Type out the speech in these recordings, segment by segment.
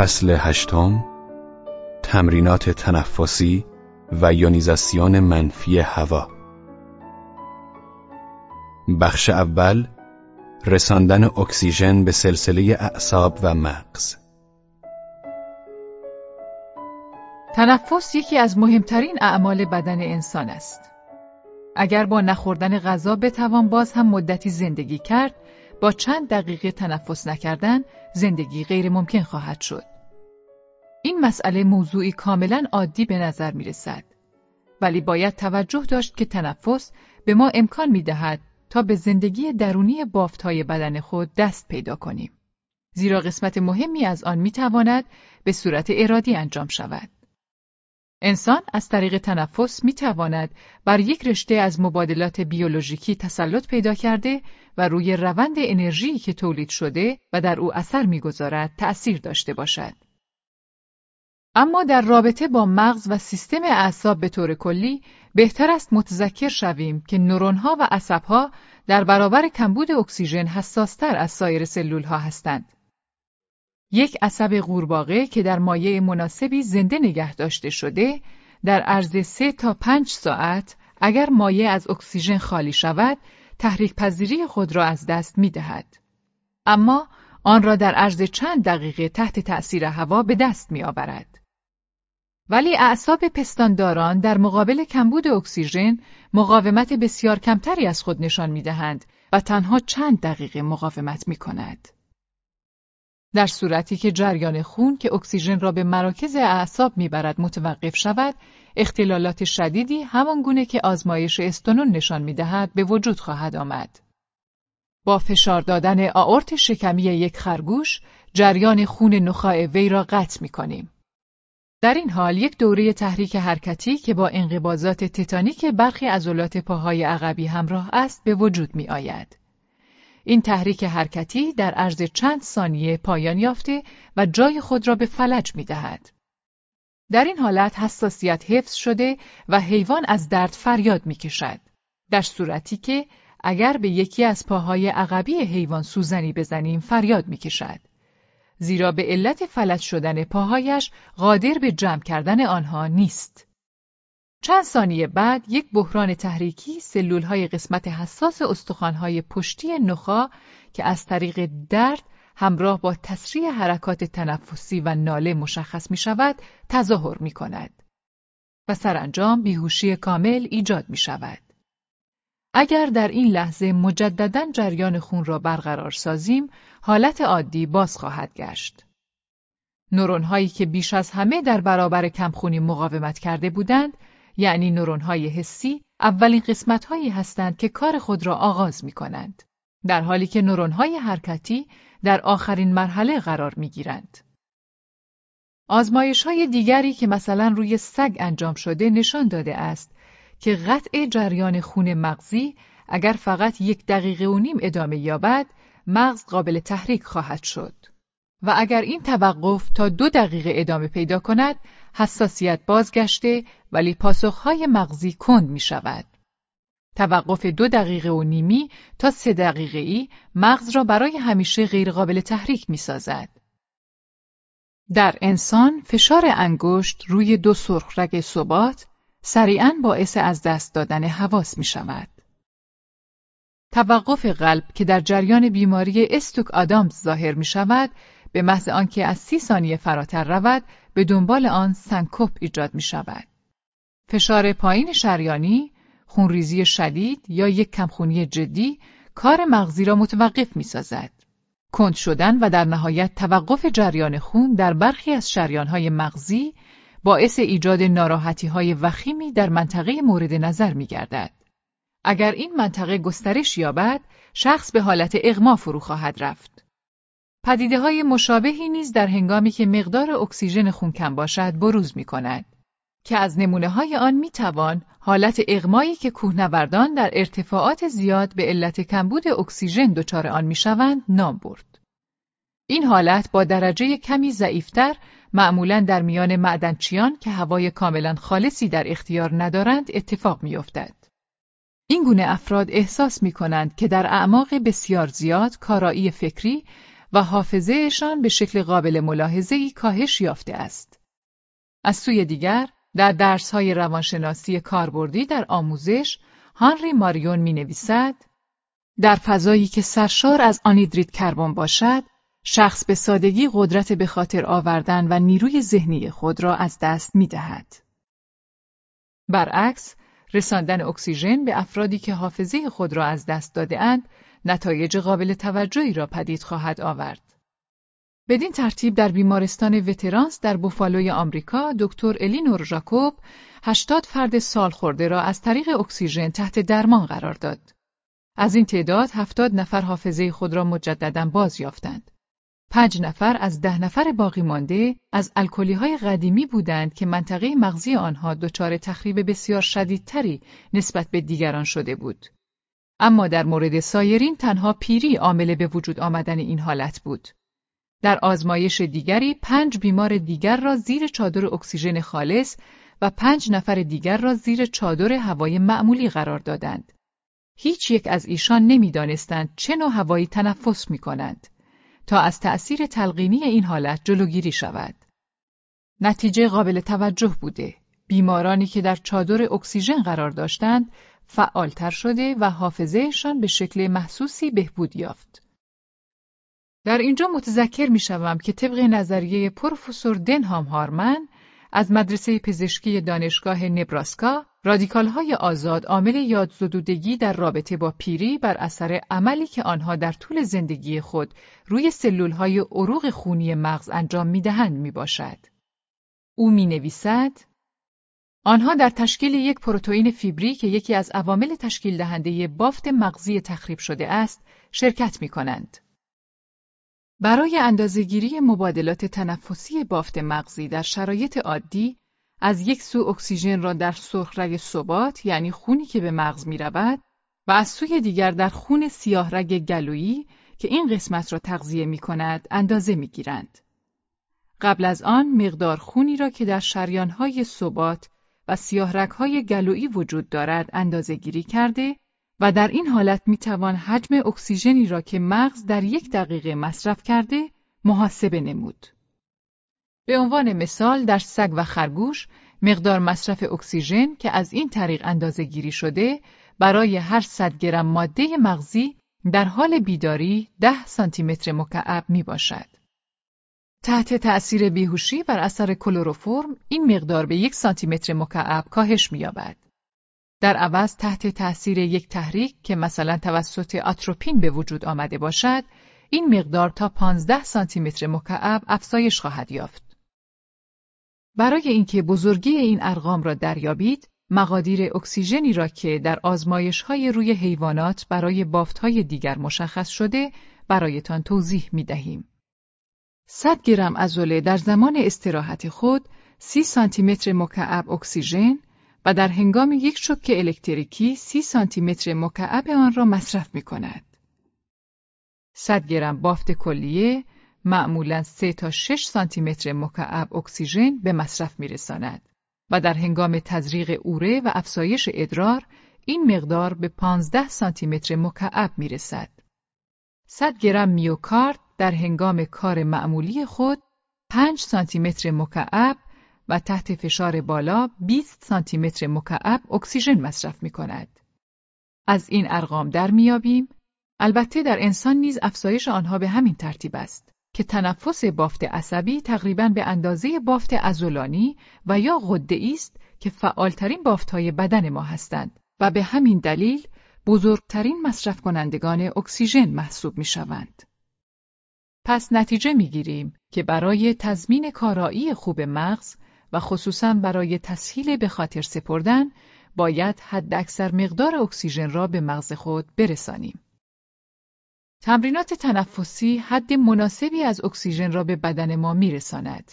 فصل هشتم تمرینات تنفسی و یونیزاسیون منفی هوا بخش اول رساندن اکسیژن به سلسله اعصاب و مغز تنفس یکی از مهمترین اعمال بدن انسان است. اگر با نخوردن غذا بتوان باز هم مدتی زندگی کرد، با چند دقیقه تنفس نکردن زندگی غیر ممکن خواهد شد. این مسئله موضوعی کاملا عادی به نظر می رسد. ولی باید توجه داشت که تنفس به ما امکان می دهد تا به زندگی درونی بافتهای بدن خود دست پیدا کنیم. زیرا قسمت مهمی از آن می تواند به صورت ارادی انجام شود. انسان از طریق تنفس می تواند بر یک رشته از مبادلات بیولوژیکی تسلط پیدا کرده و روی روند انرژی که تولید شده و در او اثر می‌گذارد تأثیر داشته باشد. اما در رابطه با مغز و سیستم اعصاب به طور کلی بهتر است متذکر شویم که نورونها و عصبها در برابر کمبود اکسیژن حساستر از سایر سلولها هستند. یک عصب قورباغه که در مایع مناسبی زنده نگه داشته شده در عرض سه تا پنج ساعت اگر مایع از اکسیژن خالی شود تحریک پذیری خود را از دست می دهد. اما آن را در عرض چند دقیقه تحت تأثیر هوا به دست می آورد. ولی اعصاب پستانداران در مقابل کمبود اکسیژن مقاومت بسیار کمتری از خود نشان می دهند و تنها چند دقیقه مقاومت می کند. در صورتی که جریان خون که اکسیژن را به مراکز اعصاب می‌برد متوقف شود، اختلالات شدیدی همان گونه که آزمایش استونون نشان می‌دهد به وجود خواهد آمد. با فشار دادن آورت شکمی یک خرگوش، جریان خون نخاع وی را قطع می کنیم. در این حال یک دوره تحریک حرکتی که با انقباضات تتانیک برخی عضلات پاهای عقبی همراه است به وجود می آید. این تحریک حرکتی در عرض چند ثانیه پایان یافته و جای خود را به فلج می دهد. در این حالت حساسیت حفظ شده و حیوان از درد فریاد می کشد. در صورتی که اگر به یکی از پاهای عقبی حیوان سوزنی بزنیم فریاد می کشد. زیرا به علت فلج شدن پاهایش قادر به جمع کردن آنها نیست. چند ثانیه بعد یک بحران تحریکی سلولهای قسمت حساس استخوانهای پشتی نخا که از طریق درد همراه با تسریع حرکات تنفسی و ناله مشخص می شود تظاهر می کند و سرانجام بیهوشی کامل ایجاد می شود. اگر در این لحظه مجددا جریان خون را برقرار سازیم، حالت عادی باز خواهد گشت. نورون هایی که بیش از همه در برابر کمخونی مقاومت کرده بودند، یعنی نورون‌های حسی اولین قسمت‌هایی هستند که کار خود را آغاز می کنند. در حالی که نورون‌های حرکتی در آخرین مرحله قرار می گیرند. آزمایش های دیگری که مثلا روی سگ انجام شده نشان داده است که قطع جریان خون مغزی اگر فقط یک دقیقه و نیم ادامه یابد مغز قابل تحریک خواهد شد. و اگر این توقف تا دو دقیقه ادامه پیدا کند، حساسیت بازگشته ولی پاسخهای مغزی کند می شود. توقف دو دقیقه و نیمی تا سه دقیقه ای مغز را برای همیشه غیرقابل تحریک می سازد. در انسان فشار انگشت روی دو سرخرگ ثبات سریعا باعث از دست دادن حواس می شود. توقف قلب که در جریان بیماری استوک آدامز ظاهر می شود به محض آنکه از سی ثانیه فراتر رود به دنبال آن سنکوپ ایجاد می شود. فشار پایین شریانی، خونریزی شدید یا یک کمخونی جدی کار مغزی را متوقف می سازد. کند شدن و در نهایت توقف جریان خون در برخی از شریانهای مغزی باعث ایجاد ناراحتی های وخیمی در منطقه مورد نظر می گردد. اگر این منطقه گسترش یابد، شخص به حالت اغما فرو خواهد رفت. پدیده های مشابهی نیز در هنگامی که مقدار اکسیژن خون کم باشد بروز می کند. که از نمونه های آن می توان حالت اغمایی که کوهنوردان در ارتفاعات زیاد به علت کمبود اکسیژن دچار آن می شوند نام برد. این حالت با درجه کمی ضعیفتر معمولا در میان معدنچیان که هوای کاملا خالصی در اختیار ندارند اتفاق میافتد. این گونه افراد احساس می کنند که در اعماق بسیار زیاد کارایی فکری و حافظهشان به شکل قابل ملاحظه‌ای کاهش یافته است. از سوی دیگر، در درسهای روانشناسی کاربردی در آموزش، هانری ماریون می نویسد در فضایی که سرشار از آنیدرید کربن باشد، شخص به سادگی قدرت به خاطر آوردن و نیروی ذهنی خود را از دست می دهد. برعکس، رساندن اکسیژن به افرادی که حافظه خود را از دست داده اند، نتایج قابل توجهی را پدید خواهد آورد. بدین ترتیب در بیمارستان وترانس در بوفالوی آمریکا دکتر الینور ژاکوب 80 فرد سالخورده را از طریق اکسیژن تحت درمان قرار داد. از این تعداد 70 نفر حافظه خود را مجددا باز یافتند. پنج نفر از ده نفر باقی مانده از الکلی های قدیمی بودند که منطقه مغزی آنها دچار تخریب بسیار شدیدتری نسبت به دیگران شده بود. اما در مورد سایرین تنها پیری عامل به وجود آمدن این حالت بود. در آزمایش دیگری پنج بیمار دیگر را زیر چادر اکسیژن خالص و پنج نفر دیگر را زیر چادر هوای معمولی قرار دادند. هیچ یک از ایشان نمی‌دانستند چه نوع هوایی تنفس می کنند تا از تأثیر تلقینی این حالت جلوگیری شود. نتیجه قابل توجه بوده. بیمارانی که در چادر اکسیژن قرار داشتند فعالتر شده و حافظهشان به شکل محسوسی بهبود یافت. در اینجا متذکر می شوم که طبق نظریه پروفسور دنهام هارمن از مدرسه پزشکی دانشگاه نبراسکا رادیکال های آزاد عامل یادزدودگی در رابطه با پیری بر اثر عملی که آنها در طول زندگی خود روی سلول های عروق خونی مغز انجام می دهند می باشد. او می نویسد آنها در تشکیل یک پروتئین فیبری که یکی از عوامل تشکیل دهنده بافت مغزی تخریب شده است شرکت می کنند. برای اندازهگیری مبادلات تنفسی بافت مغزی در شرایط عادی از یک سو اکسیژن را در سرخرگ ثبات یعنی خونی که به مغز می رود و از سوی دیگر در خون سیاه رگ گلویی که این قسمت را تغذیه می کند اندازه می گیرند. قبل از آن مقدار خونی را که در شریانهای ثبات و سیاه های گلویی وجود دارد اندازه گیری کرده و در این حالت می توان حجم اکسیژنی را که مغز در یک دقیقه مصرف کرده محاسبه نمود. به عنوان مثال در سگ و خرگوش مقدار مصرف اکسیژن که از این طریق اندازه گیری شده برای هر 100 گرم ماده مغزی در حال بیداری 10 سانتی متر مکعب می باشد. تحت تأثیر بیهوشی بر اثر کلروفرم این مقدار به یک سانتی متر مکعب کاهش می‌یابد. در عوض تحت تأثیر یک تحریک که مثلا توسط آتروپین به وجود آمده باشد، این مقدار تا 15 سانتی متر مکعب افزایش خواهد یافت. برای اینکه بزرگی این ارقام را دریابید، مقادیر اکسیژنی را که در آزمایش های روی حیوانات برای بافت های دیگر مشخص شده برایتان توضیح می دهیم. 100 گرم ازوله در زمان استراحت خود 30 سانتی متر مکعب اکسیژن و در هنگام یک شوک الکتریکی 30 سانتی متر مکعب آن را مصرف می کند. 100 گرم بافت کلیه معمولا 3 تا 6 سانتی متر مکعب اکسیژن به مصرف می رساند و در هنگام تزریق اوره و افزایش ادرار این مقدار به 15 سانتی متر مکعب می رسد. 100 گرم میوکارد در هنگام کار معمولی خود 5 سانتی متر مکعب و تحت فشار بالا 20 سانتی متر مکعب اکسیژن مصرف می کند. از این ارقام در میابیم البته در انسان نیز افزایش آنها به همین ترتیب است که تنفس بافت عصبی تقریبا به اندازه بافت ازولانی و یا غده است که فعالترین بافتهای بدن ما هستند و به همین دلیل بزرگترین مصرف کنندگان اکسیژن محسوب می شوند. پس نتیجه می گیریم که برای تضمین کارایی خوب مغز و خصوصا برای تسهیل به خاطر سپردن باید حداکثر مقدار اکسیژن را به مغز خود برسانیم. تمرینات تنفسی حد مناسبی از اکسیژن را به بدن ما میرساند.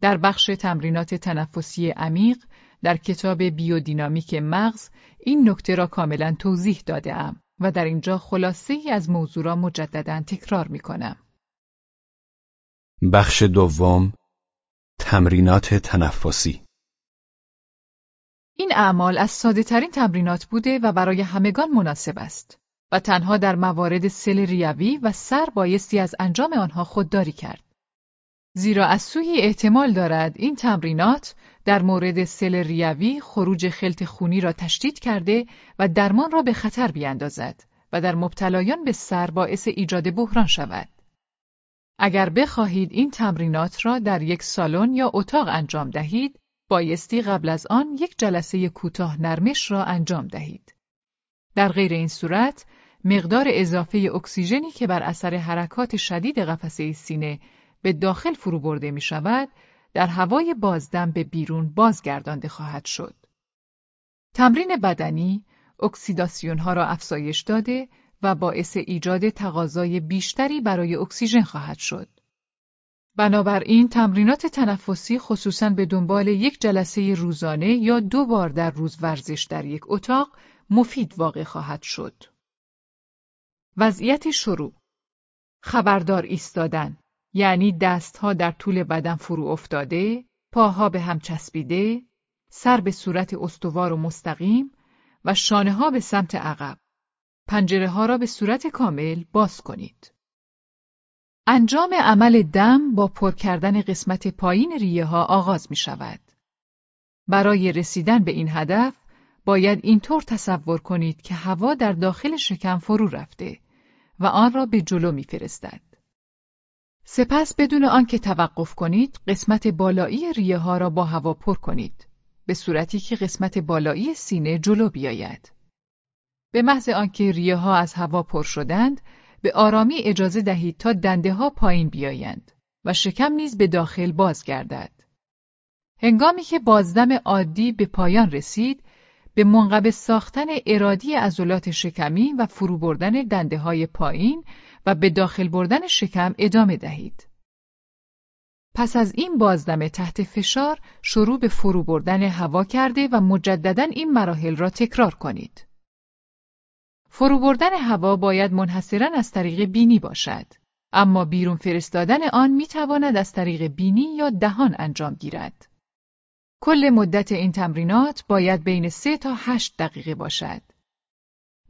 در بخش تمرینات تنفسی عمیق در کتاب بیودینامیک مغز این نکته را کاملا توضیح داده ام و در اینجا خلاصه ای از موضوع را مجددا تکرار می کنم. بخش دوم تمرینات تنفسی این اعمال از ساده ترین تمرینات بوده و برای همگان مناسب است. و تنها در موارد سل ریوی و سر بایستی از انجام آنها خودداری کرد. زیرا از سوی احتمال دارد این تمرینات در مورد سل ریوی خروج خلط خونی را تشدید کرده و درمان را به خطر بیاندازد و در مبتلایان به سر باعث ایجاد بحران شود. اگر بخواهید این تمرینات را در یک سالن یا اتاق انجام دهید، بایستی قبل از آن یک جلسه کوتاه نرمش را انجام دهید. در غیر این صورت، مقدار اضافه اکسیژنی که بر اثر حرکات شدید قفسه سینه به داخل فرو برده می شود، در هوای بازدم به بیرون بازگردانده خواهد شد. تمرین بدنی اکسیداسیون ها را افزایش داده و باعث ایجاد تقاضای بیشتری برای اکسیژن خواهد شد. بنابراین تمرینات تنفسی خصوصاً به دنبال یک جلسه روزانه یا دو بار در روز ورزش در یک اتاق مفید واقع خواهد شد. وضعیت شروع خبردار ایستادن یعنی دستها در طول بدن فرو افتاده، پاها به هم چسبیده، سر به صورت استوار و مستقیم و شانه ها به سمت عقب. پنجره ها را به صورت کامل باز کنید. انجام عمل دم با پر کردن قسمت پایین ریه ها آغاز می شود. برای رسیدن به این هدف باید اینطور تصور کنید که هوا در داخل شکم فرو رفته و آن را به جلو می فرستد. سپس بدون آنکه توقف کنید قسمت بالایی ریه ها را با هوا پر کنید به صورتی که قسمت بالایی سینه جلو بیاید. به محض آنکه ریه ها از هوا پر شدند به آرامی اجازه دهید تا دنده ها پایین بیایند و شکم نیز به داخل بازگردد. هنگامی که بازدم عادی به پایان رسید، به منقبه ساختن ارادی عضلات شکمی و فرو بردن دنده های پایین و به داخل بردن شکم ادامه دهید. پس از این بازدم تحت فشار شروع به فرو بردن هوا کرده و مجددا این مراحل را تکرار کنید. فرو بردن هوا باید منحصرا از طریق بینی باشد. اما بیرون فرستادن آن می تواند از طریق بینی یا دهان انجام گیرد. کل مدت این تمرینات باید بین سه تا هشت دقیقه باشد.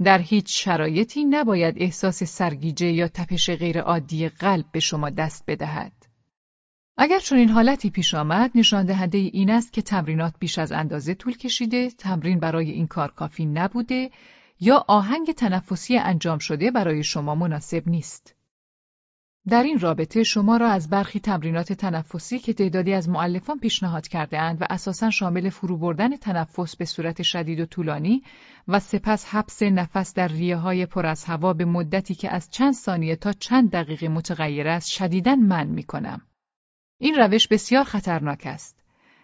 در هیچ شرایطی نباید احساس سرگیجه یا تپش غیرعادی قلب به شما دست بدهد. اگر چون این حالتی پیش آمد، نشان دهنده این است که تمرینات بیش از اندازه طول کشیده، تمرین برای این کار کافی نبوده یا آهنگ تنفسی انجام شده برای شما مناسب نیست. در این رابطه شما را از برخی تمرینات تنفسی که تعدادی از معلفان پیشنهاد کرده اند و اساسا شامل فرو بردن تنفس به صورت شدید و طولانی و سپس حبس نفس در ریه های پر از هوا به مدتی که از چند ثانیه تا چند دقیقه متغیر است شدیداً من می کنم. این روش بسیار خطرناک است.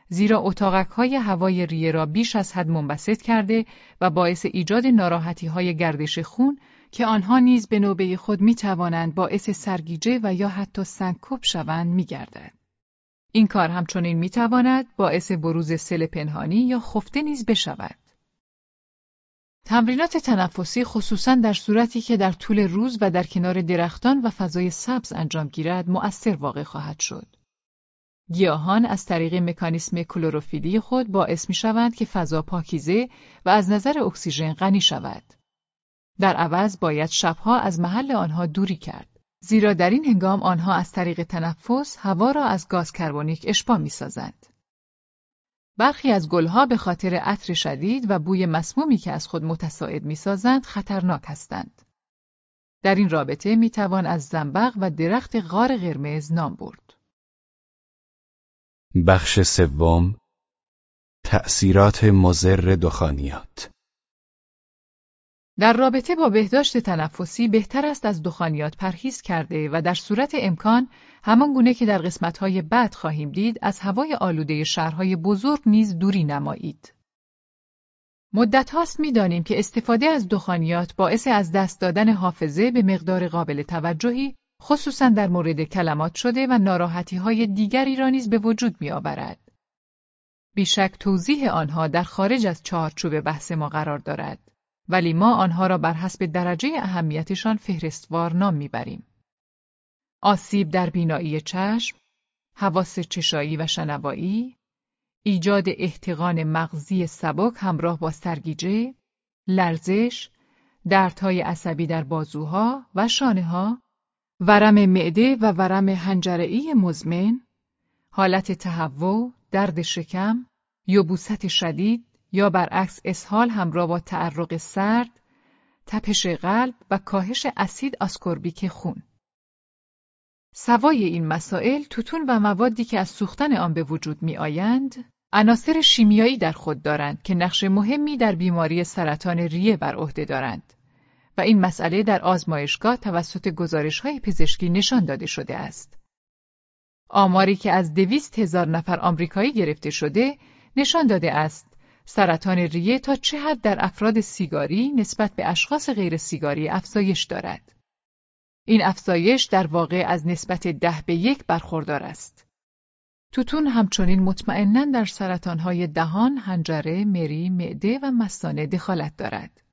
زیرا اتاقک های هوای ریه را بیش از حد منبسط کرده و باعث ایجاد ناراحتی های گردش خون که آنها نیز به نوبه خود می توانند باعث سرگیجه و یا حتی سنکوب شوند می گردد. این کار همچنین می تواند باعث بروز سل پنهانی یا خفته نیز بشود. تمرینات تنفسی خصوصا در صورتی که در طول روز و در کنار درختان و فضای سبز انجام گیرد مؤثر واقع خواهد شد. گیاهان از طریق مکانیسم کلروفیلی خود باعث می شوند که فضا پاکیزه و از نظر اکسیژن غنی شود. در عوض باید شبها از محل آنها دوری کرد. زیرا در این هنگام آنها از طریق تنفس هوا را از گاز کربونیک اشباع می سازند. برخی از گلها به خاطر عطر شدید و بوی مسمومی که از خود متساعد می سازند خطرناک هستند. در این رابطه می توان از زنبق و درخت غار قرمز نام برد. بخش سوم تأثیرات مضر دخانیات در رابطه با بهداشت تنفسی بهتر است از دخانیات پرهیز کرده و در صورت امکان همان گونه که در قسمت‌های بعد خواهیم دید از هوای آلوده شهرهای بزرگ نیز دوری نمایید. مدت هاست می دانیم که استفاده از دخانیات باعث از دست دادن حافظه به مقدار قابل توجهی خصوصا در مورد کلمات شده و ناراحتی های دیگری را نیز به وجود می آورد. بیشک توضیح آنها در خارج از چارچوب بحث ما قرار دارد. ولی ما آنها را بر حسب درجه اهمیتشان فهرستوار نام می‌بریم. آسیب در بینایی چشم، حواس چشایی و شنوایی، ایجاد احتقان مغزی سبک همراه با سرگیجه، لرزش، دردهای عصبی در بازوها و شانه ها، ورم معده و ورم هنجرعی مزمن، حالت تهوع، درد شکم، یبوست شدید یا برعکس اسهال همراه با تعرق سرد، تپش قلب و کاهش اسید آسکوربیک خون. سوای این مسائل توتون و موادی که از سوختن آن به وجود می آیند، عناصر شیمیایی در خود دارند که نقش مهمی در بیماری سرطان ریه بر عهده دارند و این مسئله در آزمایشگاه توسط گزارش های پزشکی نشان داده شده است. آماری که از دویست هزار نفر آمریکایی گرفته شده نشان داده است سرطان ریه تا چه حد در افراد سیگاری نسبت به اشخاص غیر سیگاری افزایش دارد. این افزایش در واقع از نسبت ده به یک برخوردار است. توتون همچنین مطمئنا در سرطانهای دهان، حنجره، مری، معده و مثانه دخالت دارد.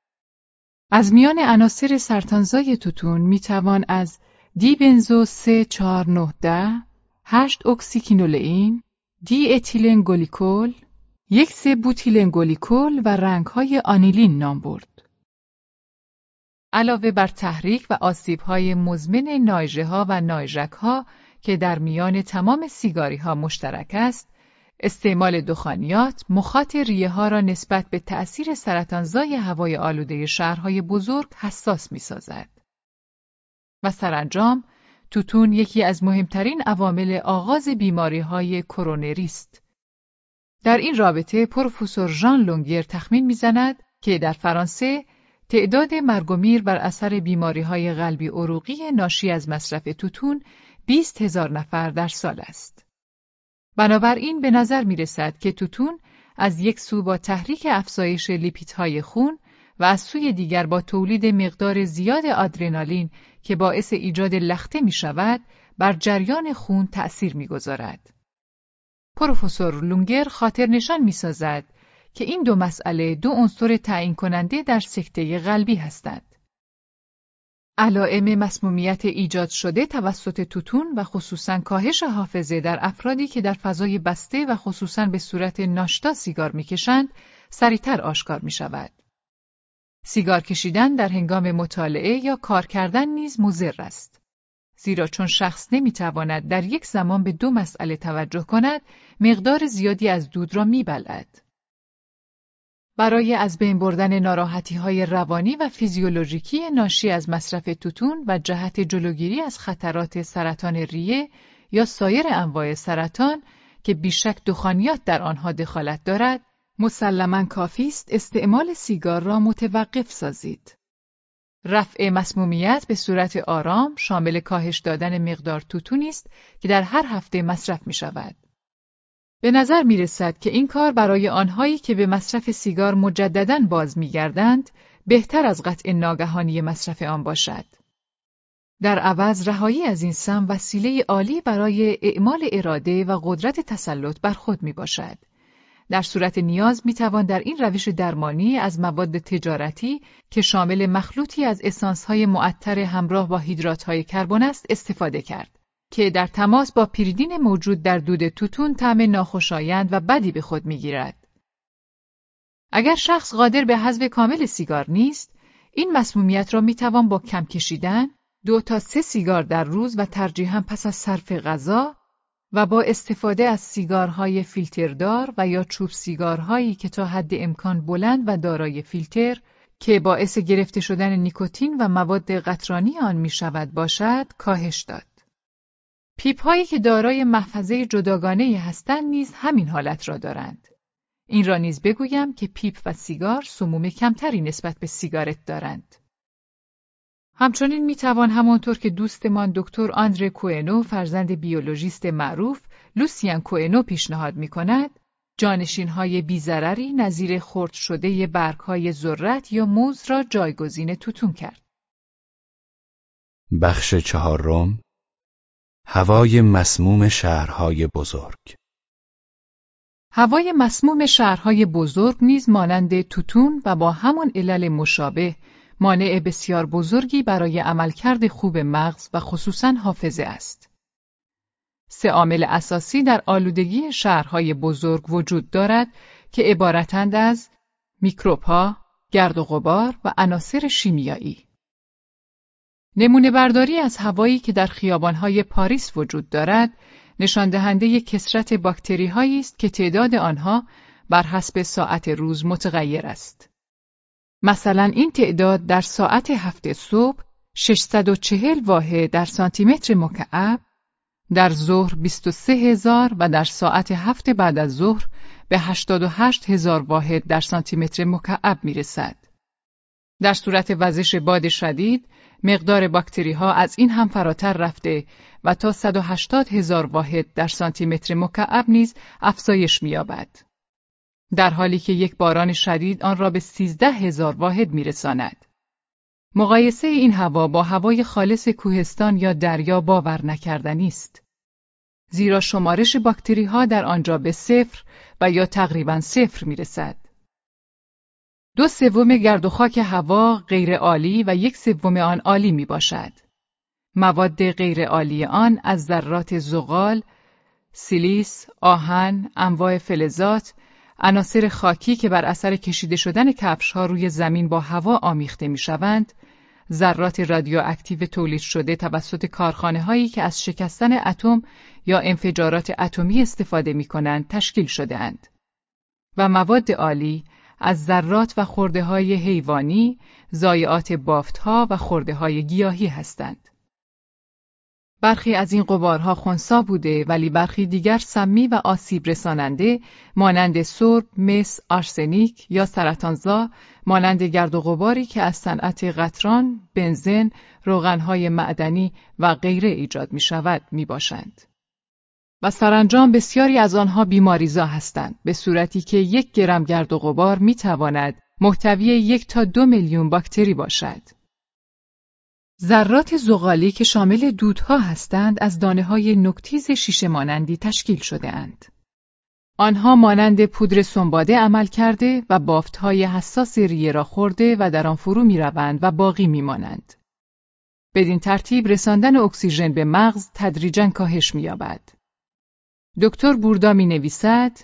از میان عناصر سرطانزای توتون می توان از دی بنزو 3490 8 اکسیکینولئین، دی اتیلن گلیکول، یک سه بوتیلن گلیکول و رنگهای آنیلین نام برد. علاوه بر تحریک و آسیبهای مزمن نایژه ها و نایژک ها که در میان تمام سیگاری ها مشترک است، استعمال دخانیات مخاط ریه ها را نسبت به تأثیر سرطانزای هوای آلوده شهرهای بزرگ حساس می سازد. و سرانجام توتون یکی از مهمترین عوامل آغاز بیماری های کرونری است. در این رابطه پروفسور ژان لونگر تخمین می‌زند که در فرانسه تعداد مرگ و میر بر اثر بیماری های قلبی عروقی ناشی از مصرف توتون 20 هزار نفر در سال است. بنابراین به نظر می رسد که توتون از یک سو با تحریک افزایش لیپیدهای خون و از سوی دیگر با تولید مقدار زیاد آدرنالین که باعث ایجاد لخته می شود بر جریان خون تأثیر می گذارد. پروفسور لونگر خاطر نشان می سازد که این دو مسئله دو عنصر تعیین کننده در سکته قلبی هستند. علائم مسمومیت ایجاد شده توسط توتون و خصوصا کاهش حافظه در افرادی که در فضای بسته و خصوصا به صورت ناشتا سیگار می‌کشند سریعتر آشکار می شود. سیگار کشیدن در هنگام مطالعه یا کار کردن نیز مضر است. زیرا چون شخص نمی‌تواند در یک زمان به دو مسئله توجه کند، مقدار زیادی از دود را میبلد. برای از بین بردن ناراحتی های روانی و فیزیولوژیکی ناشی از مصرف توتون و جهت جلوگیری از خطرات سرطان ریه یا سایر انواع سرطان که بیشک دخانیات در آنها دخالت دارد، مسلما کافی است استعمال سیگار را متوقف سازید. رفع مسمومیت به صورت آرام شامل کاهش دادن مقدار توتونی است که در هر هفته مصرف می شود. به نظر می رسد که این کار برای آنهایی که به مصرف سیگار مجددا باز می گردند بهتر از قطع ناگهانی مصرف آن باشد. در عوض رهایی از این سم وسیله عالی برای اعمال اراده و قدرت تسلط بر خود می باشد. در صورت نیاز می توان در این روش درمانی از مواد تجارتی که شامل مخلوطی از اسانس‌های معطر همراه با هیدرات‌های کربن است استفاده کرد که در تماس با پیریدین موجود در دود توتون طعم ناخوشایند و بدی به خود می‌گیرد. اگر شخص قادر به حذف کامل سیگار نیست، این مسمومیت را می توان با کم کشیدن، دو تا سه سیگار در روز و ترجیحاً پس از صرف غذا و با استفاده از سیگارهای فیلتردار و یا چوب سیگارهایی که تا حد امکان بلند و دارای فیلتر که باعث گرفته شدن نیکوتین و مواد قطرانی آن می شود باشد کاهش داد. پیپ هایی که دارای محفظه جداگانه هستند نیز همین حالت را دارند. این را نیز بگویم که پیپ و سیگار سموم کمتری نسبت به سیگارت دارند. همچنین می‌توان همانطور که دوستمان دکتر آندره کوئنو فرزند بیولوژیست معروف لوسیان کوئنو پیشنهاد می کند جانشین های بیزرری نظیر خرد شده برگ های ذرت یا موز را جایگزین توتون کرد. بخش چهارم هوای مسموم شهرهای بزرگ هوای مسموم شهرهای بزرگ نیز مانند توتون و با همان علل مشابه مانع بسیار بزرگی برای عملکرد خوب مغز و خصوصا حافظه است. سه عامل اساسی در آلودگی شهرهای بزرگ وجود دارد که عبارتند از میکروبها، گرد و غبار و عناصر شیمیایی. نمونه برداری از هوایی که در خیابانهای پاریس وجود دارد، نشان دهنده کسرت باکتری هایی است که تعداد آنها بر حسب ساعت روز متغیر است. مثلا این تعداد در ساعت هفت صبح 640 واحد در سانتیمتر مکعب، در ظهر 23 هزار و در ساعت هفت بعد از ظهر به 88 هزار واحد در سانتیمتر مکعب می رسد. در صورت وزش باد شدید، مقدار باکتری ها از این هم فراتر رفته و تا 180 هزار واحد در سانتیمتر مکعب نیز افزایش می‌یابد. در حالی که یک باران شدید آن را به 13 هزار واحد میرساند. مقایسه این هوا با هوای خالص کوهستان یا دریا باور نکردنی است. زیرا شمارش باکتری ها در آنجا به صفر و یا تقریبا صفر می رسد. دو سوم گرد و خاک هوا غیر عالی و یک سوم آن عالی می باشد. مواد غیر عالی آن از ذرات زغال، سیلیس، آهن، انواع فلزات، عناصر خاکی که بر اثر کشیده شدن کفش ها روی زمین با هوا آمیخته می شوند، ذرات رادیواکتیو تولید شده توسط کارخانه هایی که از شکستن اتم یا انفجارات اتمی استفاده می کنند تشکیل شده اند. و مواد عالی از ذرات و خورده های حیوانی، زایعات بافتها و خورده های گیاهی هستند. برخی از این قبارها خونسا بوده ولی برخی دیگر سمی و آسیب رساننده مانند سرب، مس، آرسنیک یا سرطانزا مانند گرد و غباری که از صنعت قطران، بنزن، روغنهای معدنی و غیره ایجاد می شود می باشند. و سرانجام بسیاری از آنها بیماریزا هستند به صورتی که یک گرم گرد و غبار می تواند محتوی یک تا دو میلیون باکتری باشد. ذرات زغالی که شامل دودها هستند از دانه های نکتیز شیشه مانندی تشکیل شده اند. آنها مانند پودر سنباده عمل کرده و بافت های حساس ریه را خورده و در آن فرو می روند و باقی می مانند. بدین ترتیب رساندن اکسیژن به مغز تدریجا کاهش می یابد. دکتر بوردا می نویسد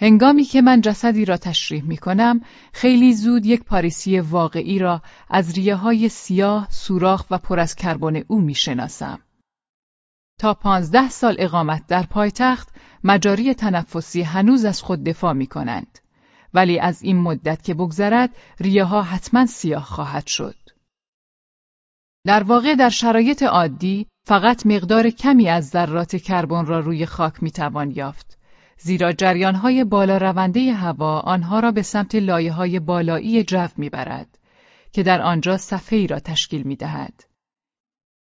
هنگامی که من جسدی را تشریح می کنم، خیلی زود یک پاریسی واقعی را از ریه های سیاه، سوراخ و پر از کربن او می شناسم. تا پانزده سال اقامت در پایتخت، مجاری تنفسی هنوز از خود دفاع می کنند. ولی از این مدت که بگذرد، ریه ها حتما سیاه خواهد شد. در واقع در شرایط عادی فقط مقدار کمی از ذرات کربن را روی خاک می توان یافت. زیرا جریانهای بالا رونده هوا آنها را به سمت لایه های بالایی جو می‌برد که در آنجا صفحه ای را تشکیل می دهد.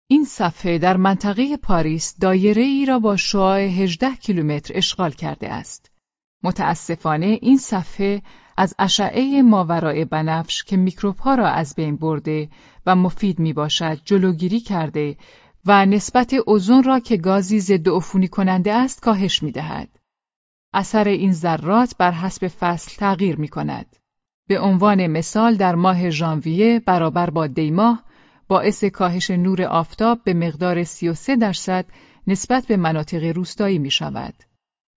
این صفحه در منطقه پاریس دایره ای را با شعاع 18 کیلومتر اشغال کرده است. متاسفانه این صفحه از اشعه ماورای بنفش که میکروب ها را از بین برده و مفید می باشد جلوگیری کرده و نسبت اوزون را که گازی ضد عفونی کننده است کاهش می دهد. اثر این ذرات بر حسب فصل تغییر می کند. به عنوان مثال در ماه ژانویه برابر با دیماه باعث کاهش نور آفتاب به مقدار 33 درصد نسبت به مناطق روستایی می شود.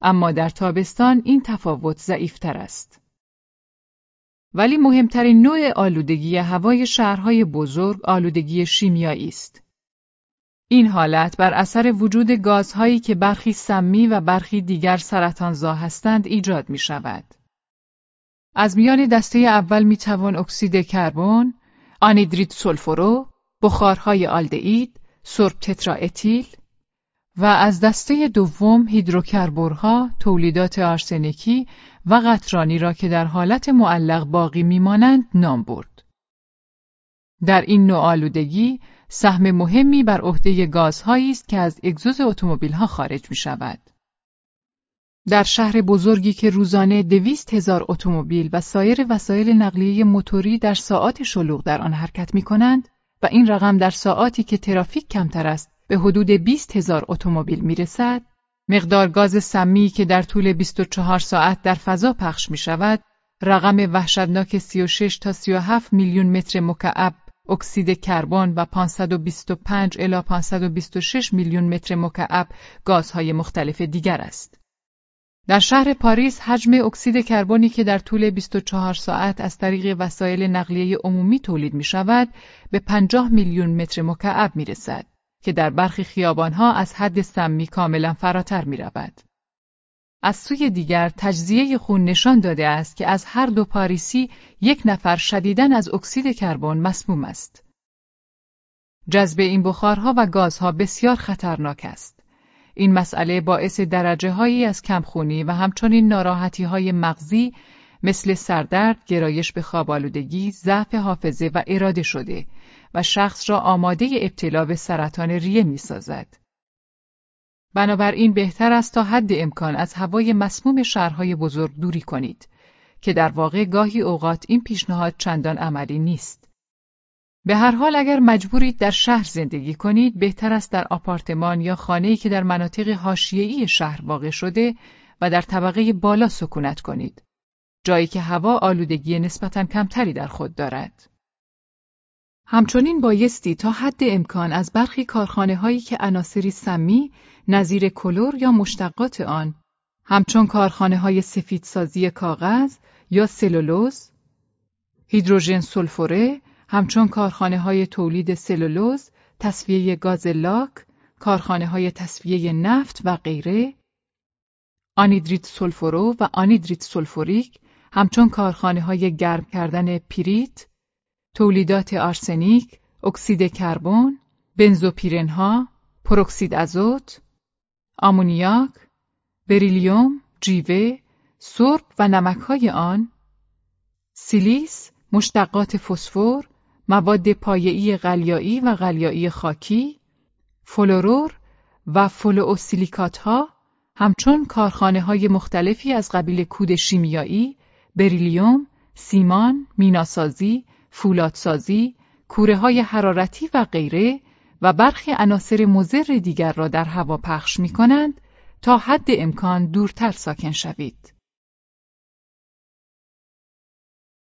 اما در تابستان این تفاوت ضعیفتر است. ولی مهمترین نوع آلودگی هوای شهرهای بزرگ آلودگی شیمیایی است. این حالت بر اثر وجود گازهایی که برخی سمی و برخی دیگر سرطانزا هستند ایجاد می شود. از میان دسته اول می توان اکسید کربن، آنیدریت سولفورو، بخارهای آلدئید، سرب اتیل و از دسته دوم هیدروکربرها، تولیدات آرسنیکی و قطرانی را که در حالت معلق باقی میمانند نام برد. در این نوع آلودگی سهم مهمی بر عهده گازهایی است که از اگزوز اتومبیل‌ها خارج می شود. در شهر بزرگی که روزانه دویست هزار اتومبیل و سایر وسایل نقلیه موتوری در ساعات شلوغ در آن حرکت می کنند و این رقم در ساعاتی که ترافیک کمتر است به حدود 20 هزار اتومبیل می رسد، مقدار گاز سمی که در طول 24 ساعت در فضا پخش می شود، رقم وحشتناک 36 تا 37 میلیون متر مکعب اکسید کربن و 525 الی 526 میلیون متر مکعب گازهای مختلف دیگر است. در شهر پاریس حجم اکسید کربنی که در طول 24 ساعت از طریق وسایل نقلیه عمومی تولید می شود به 50 میلیون متر مکعب می رسد که در برخی خیابانها از حد سمی کاملا فراتر می رود. از سوی دیگر تجزیه خون نشان داده است که از هر دو پاریسی یک نفر شدیداً از اکسید کربن مسموم است. جذب این بخارها و گازها بسیار خطرناک است. این مسئله باعث درجه هایی از کمخونی و همچنین ناراحتی های مغزی مثل سردرد، گرایش به خوابالودگی، ضعف حافظه و اراده شده و شخص را آماده ابتلا به سرطان ریه می سازد. بنابراین بهتر است تا حد امکان از هوای مسموم شهرهای بزرگ دوری کنید که در واقع گاهی اوقات این پیشنهاد چندان عملی نیست. به هر حال اگر مجبورید در شهر زندگی کنید بهتر است در آپارتمان یا خانه‌ای که در مناطق حاشیه‌ای شهر واقع شده و در طبقه بالا سکونت کنید جایی که هوا آلودگی نسبتا کمتری در خود دارد همچنین بایستی تا حد امکان از برخی کارخانه هایی که عناصری سمی نظیر کلور یا مشتقات آن. همچون کارخانه های سفیدسازی کاغذ یا سلولوز هیدروژن سولفوره همچون کارخانه های تولید سلولوز، تصفیه گاز لاک، کارخانه های تصفیه نفت و غیره، آنیدریت سولفورو و آنیدریت سولفوریک همچون کارخانه های گرم کردن پیریت، تولیدات آرسنیک، اکسید کربن، بنزوپیرنها، پروکسید ازوت، آمونیاک، بریلیوم، جیوه، سرب و نمکهای آن، سیلیس، مشتقات فسفر، مواد پایه‌ای قلیایی و قلیایی خاکی، فلورور و فلوئوسیلیکات ها همچون کارخانه های مختلفی از قبیل کود شیمیایی، بریلیوم، سیمان، میناسازی، فولادسازی، کوره های حرارتی و غیره و برخی عناصر مضر دیگر را در هوا پخش می کنند تا حد امکان دورتر ساکن شوید.